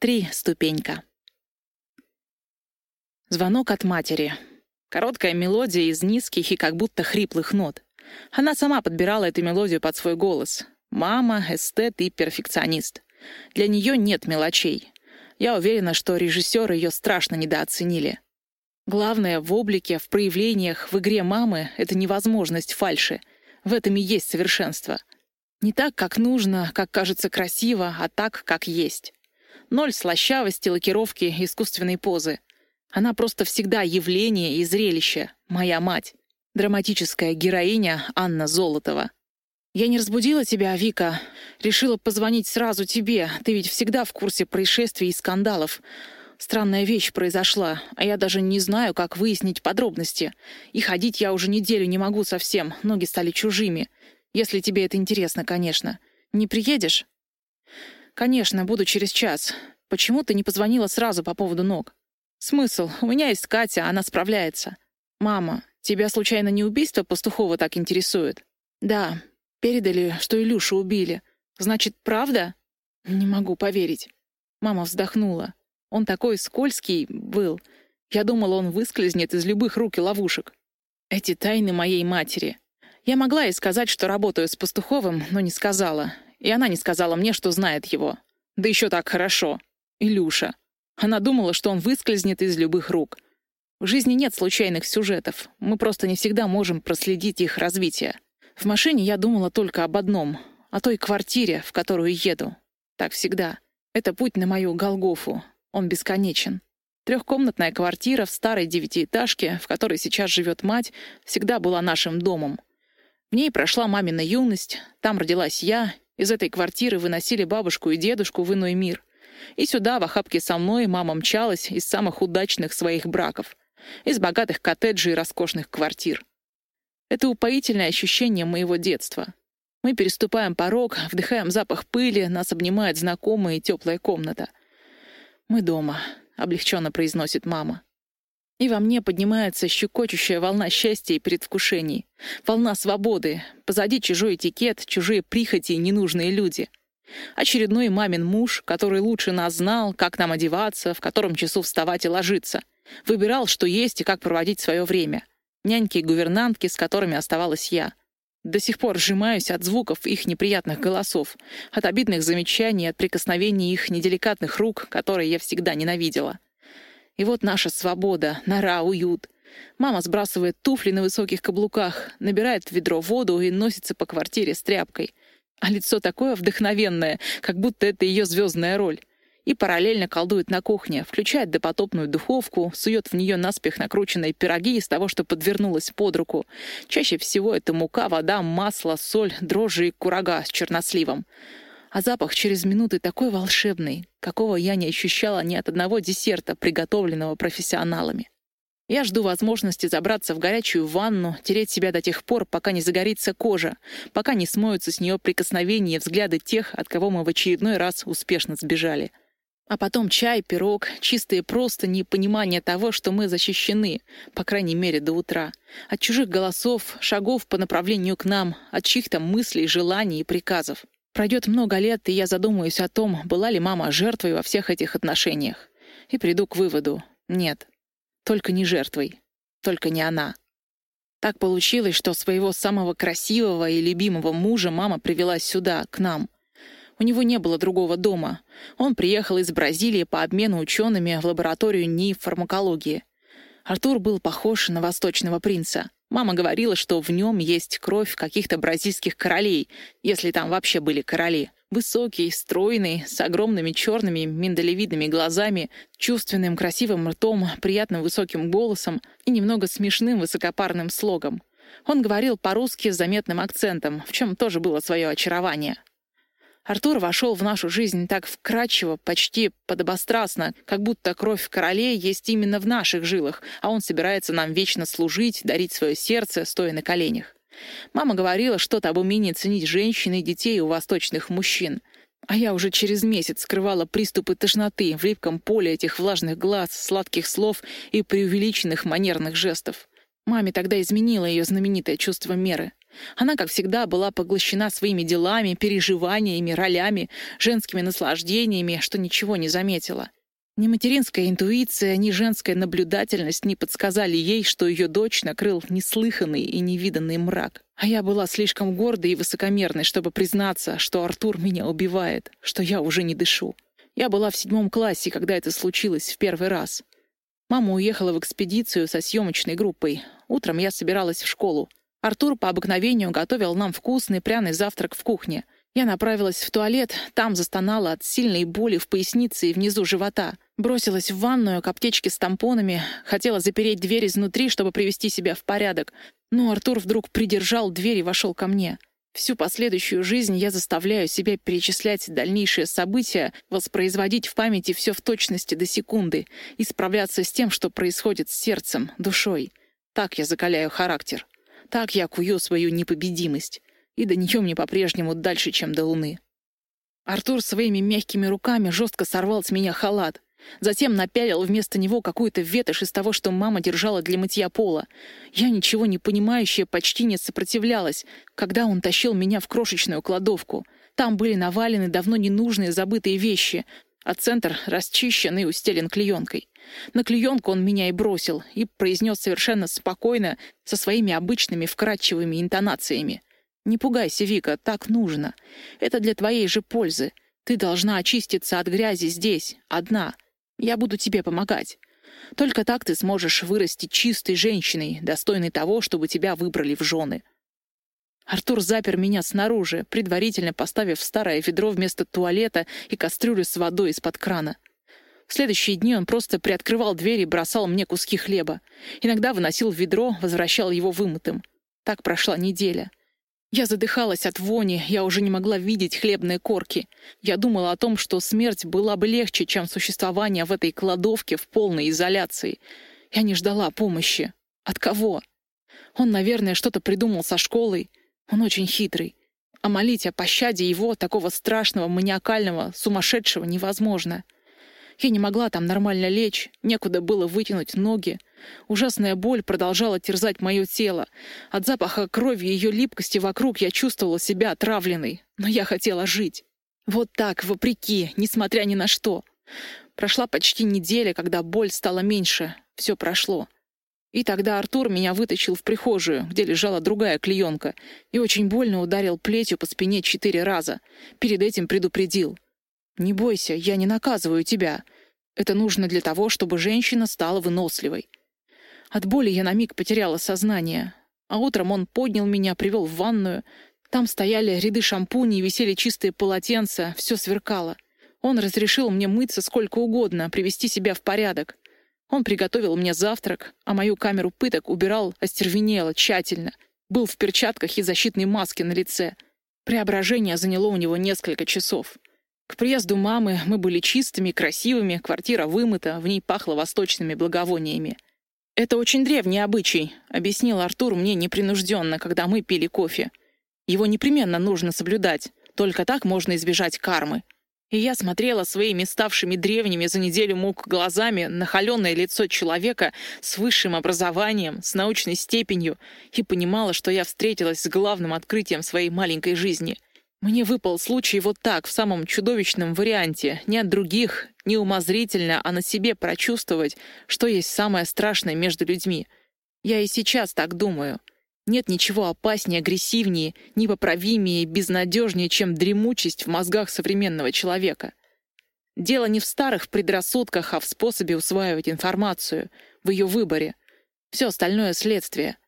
Три ступенька. Звонок от матери. Короткая мелодия из низких и как будто хриплых нот. Она сама подбирала эту мелодию под свой голос. Мама, эстет и перфекционист. Для нее нет мелочей. Я уверена, что режиссеры ее страшно недооценили. Главное в облике, в проявлениях, в игре мамы — это невозможность фальши. В этом и есть совершенство. Не так, как нужно, как кажется красиво, а так, как есть. Ноль слащавости, лакировки, искусственной позы. Она просто всегда явление и зрелище. Моя мать. Драматическая героиня Анна Золотова. «Я не разбудила тебя, Вика. Решила позвонить сразу тебе. Ты ведь всегда в курсе происшествий и скандалов. Странная вещь произошла, а я даже не знаю, как выяснить подробности. И ходить я уже неделю не могу совсем, ноги стали чужими. Если тебе это интересно, конечно. Не приедешь?» «Конечно, буду через час. Почему ты не позвонила сразу по поводу ног?» «Смысл? У меня есть Катя, она справляется». «Мама, тебя случайно не убийство Пастухова так интересует?» «Да, Передали, что Илюшу убили. Значит, правда? Не могу поверить. Мама вздохнула. Он такой скользкий был. Я думала, он выскользнет из любых рук и ловушек. Эти тайны моей матери. Я могла ей сказать, что работаю с Пастуховым, но не сказала. И она не сказала мне, что знает его. Да еще так хорошо. Илюша. Она думала, что он выскользнет из любых рук. В жизни нет случайных сюжетов. Мы просто не всегда можем проследить их развитие. В машине я думала только об одном — о той квартире, в которую еду. Так всегда. Это путь на мою Голгофу. Он бесконечен. Трехкомнатная квартира в старой девятиэтажке, в которой сейчас живет мать, всегда была нашим домом. В ней прошла мамина юность, там родилась я, из этой квартиры выносили бабушку и дедушку в иной мир. И сюда, в охапке со мной, мама мчалась из самых удачных своих браков, из богатых коттеджей и роскошных квартир. Это упоительное ощущение моего детства. Мы переступаем порог, вдыхаем запах пыли, нас обнимает знакомая и теплая комната. «Мы дома», — облегченно произносит мама. И во мне поднимается щекочущая волна счастья и предвкушений. Волна свободы. Позади чужой этикет, чужие прихоти и ненужные люди. Очередной мамин муж, который лучше нас знал, как нам одеваться, в котором часу вставать и ложиться. Выбирал, что есть и как проводить свое время няньки и гувернантки, с которыми оставалась я. До сих пор сжимаюсь от звуков их неприятных голосов, от обидных замечаний, от прикосновений их неделикатных рук, которые я всегда ненавидела. И вот наша свобода, нора, уют. Мама сбрасывает туфли на высоких каблуках, набирает в ведро воду и носится по квартире с тряпкой. А лицо такое вдохновенное, как будто это ее звездная роль и параллельно колдует на кухне, включает допотопную духовку, сует в нее наспех накрученные пироги из того, что подвернулось под руку. Чаще всего это мука, вода, масло, соль, дрожжи и курага с черносливом. А запах через минуты такой волшебный, какого я не ощущала ни от одного десерта, приготовленного профессионалами. Я жду возможности забраться в горячую ванну, тереть себя до тех пор, пока не загорится кожа, пока не смоются с нее прикосновения и взгляды тех, от кого мы в очередной раз успешно сбежали. А потом чай, пирог, чистые простыни, понимание того, что мы защищены, по крайней мере, до утра. От чужих голосов, шагов по направлению к нам, от чьих-то мыслей, желаний и приказов. Пройдет много лет, и я задумаюсь о том, была ли мама жертвой во всех этих отношениях. И приду к выводу — нет. Только не жертвой. Только не она. Так получилось, что своего самого красивого и любимого мужа мама привела сюда, к нам — у него не было другого дома. Он приехал из Бразилии по обмену учеными в лабораторию НИИ фармакологии. Артур был похож на восточного принца. Мама говорила, что в нем есть кровь каких-то бразильских королей, если там вообще были короли. Высокий, стройный, с огромными черными миндалевидными глазами, чувственным красивым ртом, приятным высоким голосом и немного смешным высокопарным слогом. Он говорил по-русски с заметным акцентом, в чем тоже было свое очарование. Артур вошел в нашу жизнь так вкрадчиво, почти подобострастно, как будто кровь королей есть именно в наших жилах, а он собирается нам вечно служить, дарить свое сердце, стоя на коленях. Мама говорила что-то об умении ценить женщин и детей у восточных мужчин. А я уже через месяц скрывала приступы тошноты в липком поле этих влажных глаз, сладких слов и преувеличенных манерных жестов. Маме тогда изменило ее знаменитое чувство меры — Она, как всегда, была поглощена своими делами, переживаниями, ролями, женскими наслаждениями, что ничего не заметила. Ни материнская интуиция, ни женская наблюдательность не подсказали ей, что ее дочь накрыл неслыханный и невиданный мрак. А я была слишком гордой и высокомерной, чтобы признаться, что Артур меня убивает, что я уже не дышу. Я была в седьмом классе, когда это случилось в первый раз. Мама уехала в экспедицию со съемочной группой. Утром я собиралась в школу. Артур по обыкновению готовил нам вкусный пряный завтрак в кухне. Я направилась в туалет, там застонала от сильной боли в пояснице и внизу живота. Бросилась в ванную к аптечке с тампонами, хотела запереть дверь изнутри, чтобы привести себя в порядок. Но Артур вдруг придержал дверь и вошел ко мне. Всю последующую жизнь я заставляю себя перечислять дальнейшие события, воспроизводить в памяти все в точности до секунды и справляться с тем, что происходит с сердцем, душой. Так я закаляю характер. Так я кую свою непобедимость. И до нее мне по-прежнему дальше, чем до луны. Артур своими мягкими руками жестко сорвал с меня халат. Затем напялил вместо него какую-то ветошь из того, что мама держала для мытья пола. Я, ничего не понимающая, почти не сопротивлялась, когда он тащил меня в крошечную кладовку. Там были навалены давно ненужные забытые вещи, а центр расчищен и устелен клеенкой. На клеенку он меня и бросил, и произнес совершенно спокойно, со своими обычными вкрадчивыми интонациями. «Не пугайся, Вика, так нужно. Это для твоей же пользы. Ты должна очиститься от грязи здесь, одна. Я буду тебе помогать. Только так ты сможешь вырасти чистой женщиной, достойной того, чтобы тебя выбрали в жены. Артур запер меня снаружи, предварительно поставив старое ведро вместо туалета и кастрюлю с водой из-под крана. В следующие дни он просто приоткрывал дверь и бросал мне куски хлеба. Иногда выносил ведро, возвращал его вымытым. Так прошла неделя. Я задыхалась от вони, я уже не могла видеть хлебные корки. Я думала о том, что смерть была бы легче, чем существование в этой кладовке в полной изоляции. Я не ждала помощи. От кого? Он, наверное, что-то придумал со школой. Он очень хитрый. А молить о пощаде его, такого страшного, маниакального, сумасшедшего, невозможно. Я не могла там нормально лечь, некуда было вытянуть ноги. Ужасная боль продолжала терзать мое тело. От запаха крови и ее липкости вокруг я чувствовала себя отравленной. Но я хотела жить. Вот так, вопреки, несмотря ни на что. Прошла почти неделя, когда боль стала меньше. Все прошло. И тогда Артур меня вытащил в прихожую, где лежала другая клеенка, и очень больно ударил плетью по спине четыре раза. Перед этим предупредил — «Не бойся, я не наказываю тебя. Это нужно для того, чтобы женщина стала выносливой». От боли я на миг потеряла сознание. А утром он поднял меня, привел в ванную. Там стояли ряды шампуней, висели чистые полотенца, все сверкало. Он разрешил мне мыться сколько угодно, привести себя в порядок. Он приготовил мне завтрак, а мою камеру пыток убирал остервенело, тщательно. Был в перчатках и защитной маске на лице. Преображение заняло у него несколько часов. К приезду мамы мы были чистыми, красивыми, квартира вымыта, в ней пахло восточными благовониями. «Это очень древний обычай», — объяснил Артур мне непринужденно, когда мы пили кофе. «Его непременно нужно соблюдать, только так можно избежать кармы». И я смотрела своими ставшими древними за неделю мук глазами на холеное лицо человека с высшим образованием, с научной степенью, и понимала, что я встретилась с главным открытием своей маленькой жизни — мне выпал случай вот так, в самом чудовищном варианте, не от других, не умозрительно, а на себе прочувствовать, что есть самое страшное между людьми. Я и сейчас так думаю. Нет ничего опаснее, агрессивнее, непоправимее безнадежнее, чем дремучесть в мозгах современного человека. Дело не в старых предрассудках, а в способе усваивать информацию, в ее выборе. Все остальное — следствие.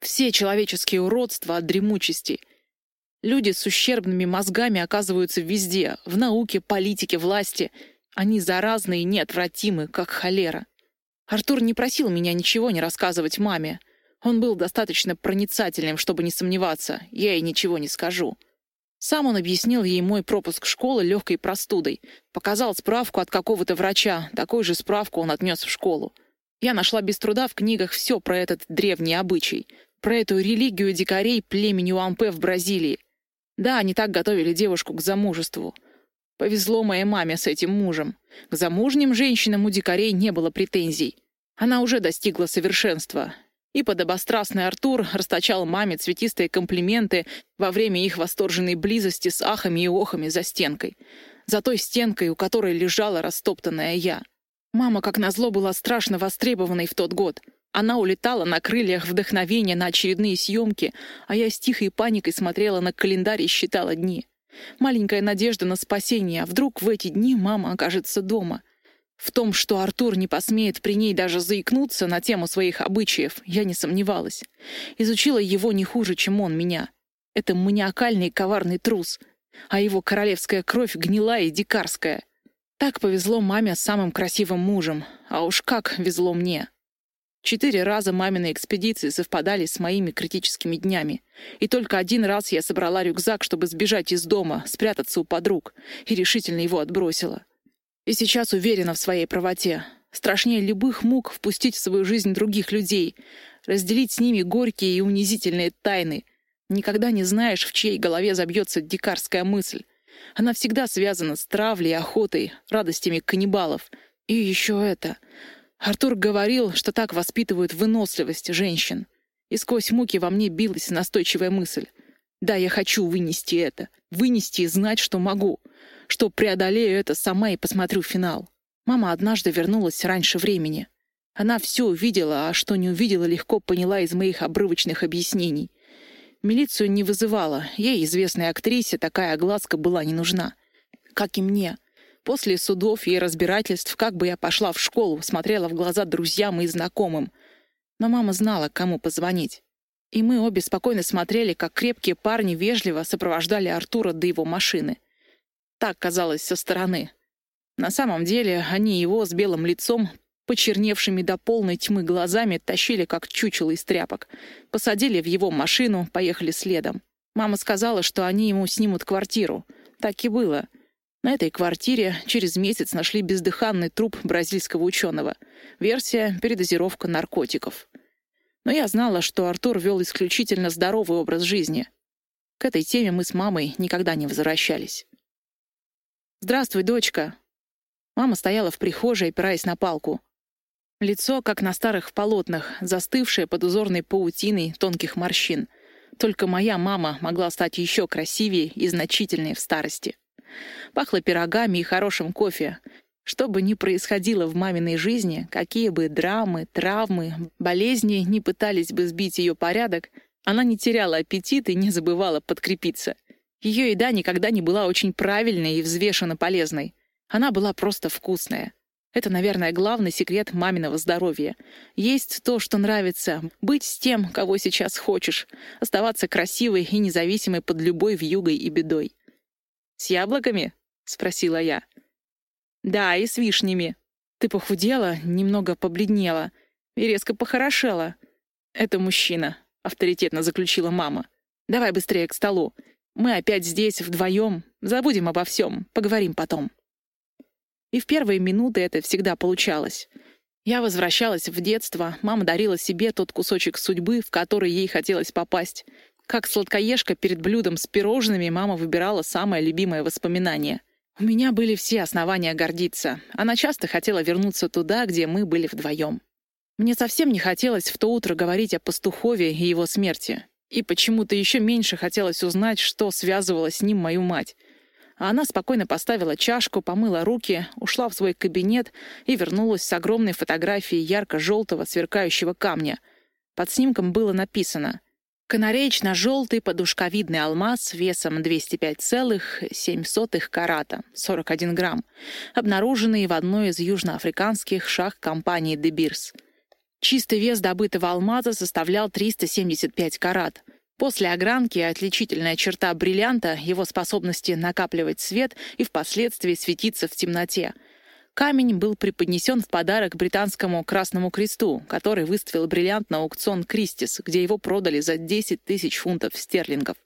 Все человеческие уродства от дремучести — Люди с ущербными мозгами оказываются везде — в науке, политике, власти. Они заразны и неотвратимы, как холера. Артур не просил меня ничего не рассказывать маме. Он был достаточно проницательным, чтобы не сомневаться. Я ей ничего не скажу. Сам он объяснил ей мой пропуск школы легкой простудой. Показал справку от какого-то врача. Такую же справку он отнес в школу. Я нашла без труда в книгах все про этот древний обычай. Про эту религию дикарей племени Уампе в Бразилии. Да, они так готовили девушку к замужеству. Повезло моей маме с этим мужем. К замужним женщинам у дикарей не было претензий. Она уже достигла совершенства. И подобострастный Артур расточал маме цветистые комплименты во время их восторженной близости с ахами и охами за стенкой. За той стенкой, у которой лежала растоптанная я. Мама, как назло, была страшно востребованной в тот год. Она улетала на крыльях вдохновения на очередные съемки, а я с тихой паникой смотрела на календарь и считала дни. Маленькая надежда на спасение, а вдруг в эти дни мама окажется дома — в том, что Артур не посмеет при ней даже заикнуться на тему своих обычаев, я не сомневалась. Изучила его не хуже, чем он меня. Это маниакальный коварный трус, а его королевская кровь гнилая и дикарская. Так повезло маме с самым красивым мужем, а уж как везло мне. Четыре раза мамины экспедиции совпадали с моими критическими днями. И только один раз я собрала рюкзак, чтобы сбежать из дома, спрятаться у подруг, и решительно его отбросила. И сейчас уверена в своей правоте. Страшнее любых мук впустить в свою жизнь других людей, разделить с ними горькие и унизительные тайны. Никогда не знаешь, в чьей голове забьется дикарская мысль. Она всегда связана с травлей, охотой, радостями каннибалов. И еще это. Артур говорил, что так воспитывают выносливость женщин. И сквозь муки во мне билась настойчивая мысль. Да, я хочу вынести это. Вынести и знать, что могу что преодолею это сама и посмотрю финал. Мама однажды вернулась раньше времени. Она все увидела, а что не увидела, легко поняла из моих обрывочных объяснений. Милицию не вызывала, ей, известной актрисе, такая огласка была не нужна. Как и мне. После судов и разбирательств, как бы я пошла в школу, смотрела в глаза друзьям и знакомым. Но мама знала, кому позвонить. И мы обе спокойно смотрели, как крепкие парни вежливо сопровождали Артура до его машины — так казалось со стороны. На самом деле они его с белым лицом, почерневшими до полной тьмы глазами, тащили как чучело из тряпок. Посадили в его машину, поехали следом. Мама сказала, что они ему снимут квартиру. Так и было. На этой квартире через месяц нашли бездыханный труп бразильского ученого. Версия — передозировка наркотиков. Но я знала, что Артур вел исключительно здоровый образ жизни. К этой теме мы с мамой никогда не возвращались. «Здравствуй, дочка!» Мама стояла в прихожей, опираясь на палку. Лицо, как на старых полотнах, застывшее под узорной паутиной тонких морщин. Только моя мама могла стать еще красивее и значительнее в старости. Пахло пирогами и хорошим кофе. Что бы ни происходило в маминой жизни, какие бы драмы, травмы, болезни не пытались бы сбить ее порядок, она не теряла аппетит и не забывала подкрепиться — ее еда никогда не была очень правильной и взвешенно полезной. Она была просто вкусная. Это, наверное, главный секрет маминого здоровья. Есть то, что нравится, быть с тем, кого сейчас хочешь, оставаться красивой и независимой под любой вьюгой и бедой. «С яблоками?» — спросила я. «Да, и с вишнями. Ты похудела, немного побледнела и резко похорошела». «Это мужчина», — авторитетно заключила мама. «Давай быстрее к столу. Мы опять здесь, вдвоем. Забудем обо всем, поговорим потом. И в первые минуты это всегда получалось. Я возвращалась в детство, мама дарила себе тот кусочек судьбы, в который ей хотелось попасть. Как сладкоежка перед блюдом с пирожными мама выбирала самое любимое воспоминание. У меня были все основания гордиться. Она часто хотела вернуться туда, где мы были вдвоем. Мне совсем не хотелось в то утро говорить о пастухове и его смерти. И почему-то еще меньше хотелось узнать, что связывало с ним мою мать. А она спокойно поставила чашку, помыла руки, ушла в свой кабинет и вернулась с огромной фотографией ярко-желтого сверкающего камня. Под снимком было написано «Канареечно-желтый подушковидный алмаз весом 205,7 карата, 41 грамм, обнаруженный в одной из южноафриканских шах компании «De Beers». Чистый вес добытого алмаза составлял 375 карат. После огранки отличительная черта бриллианта — его способности накапливать свет и впоследствии светиться в темноте. Камень был преподнесен в подарок британскому Красному Кресту, который выставил бриллиант на аукцион «Кристис», где его продали за 10 тысяч фунтов стерлингов.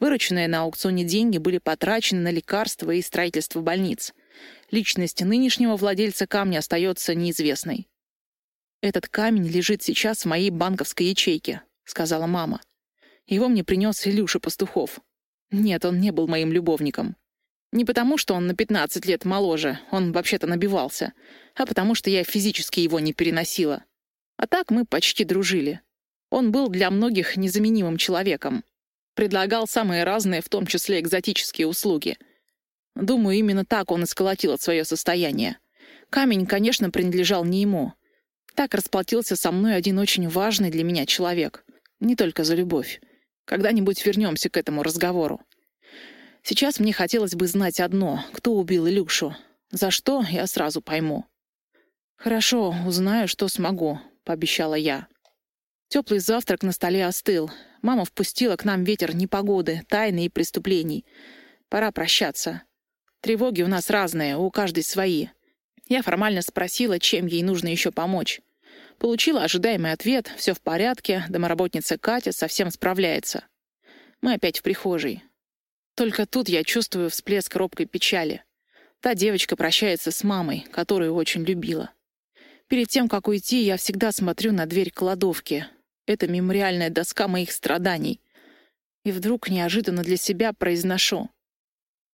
Вырученные на аукционе деньги были потрачены на лекарства и строительство больниц. Личность нынешнего владельца камня остается неизвестной. «Этот камень лежит сейчас в моей банковской ячейке», — сказала мама. «Его мне принес Илюша Пастухов. Нет, он не был моим любовником. Не потому, что он на 15 лет моложе, он вообще-то набивался, а потому что я физически его не переносила. А так мы почти дружили. Он был для многих незаменимым человеком. Предлагал самые разные, в том числе экзотические услуги. Думаю, именно так он и сколотил свое состояние. Камень, конечно, принадлежал не ему. Так расплатился со мной один очень важный для меня человек. Не только за любовь. Когда-нибудь вернемся к этому разговору. Сейчас мне хотелось бы знать одно — кто убил Илюшу. За что, я сразу пойму. «Хорошо, узнаю, что смогу», — пообещала я. Теплый завтрак на столе остыл. Мама впустила к нам ветер непогоды, тайны и преступлений. Пора прощаться. Тревоги у нас разные, у каждой свои. Я формально спросила, чем ей нужно еще помочь. Получила ожидаемый ответ, все в порядке, домоработница Катя совсем справляется. Мы опять в прихожей. Только тут я чувствую всплеск робкой печали. Та девочка прощается с мамой, которую очень любила. Перед тем, как уйти, я всегда смотрю на дверь кладовки. Это мемориальная доска моих страданий. И вдруг неожиданно для себя произношу.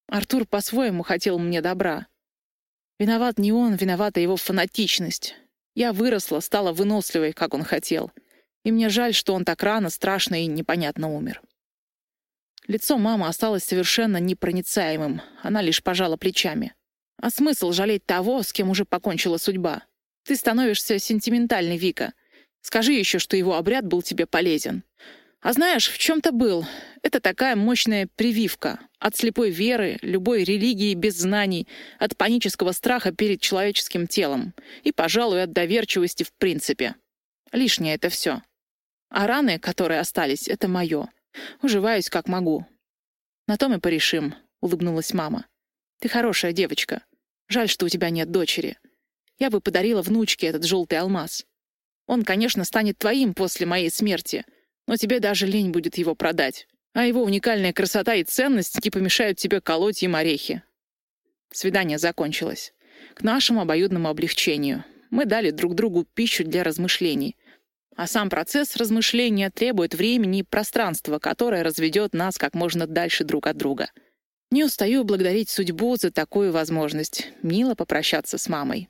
Артур по-своему хотел мне добра. Виноват не он, виновата его фанатичность. Я выросла, стала выносливой, как он хотел. И мне жаль, что он так рано, страшно и непонятно умер. Лицо мамы осталось совершенно непроницаемым. Она лишь пожала плечами. А смысл жалеть того, с кем уже покончила судьба? Ты становишься сентиментальной, Вика. Скажи еще, что его обряд был тебе полезен. А знаешь, в чем-то был. Это такая мощная прививка. От слепой веры, любой религии без знаний, от панического страха перед человеческим телом. И, пожалуй, от доверчивости в принципе. Лишнее это все. А раны, которые остались, это мое. Уживаюсь как могу. На том и порешим, — улыбнулась мама. Ты хорошая девочка. Жаль, что у тебя нет дочери. Я бы подарила внучке этот желтый алмаз. Он, конечно, станет твоим после моей смерти — но тебе даже лень будет его продать. А его уникальная красота и ценность не помешают тебе колоть им орехи. Свидание закончилось. К нашему обоюдному облегчению. Мы дали друг другу пищу для размышлений. А сам процесс размышления требует времени и пространства, которое разведет нас как можно дальше друг от друга. Не устаю благодарить судьбу за такую возможность мило попрощаться с мамой.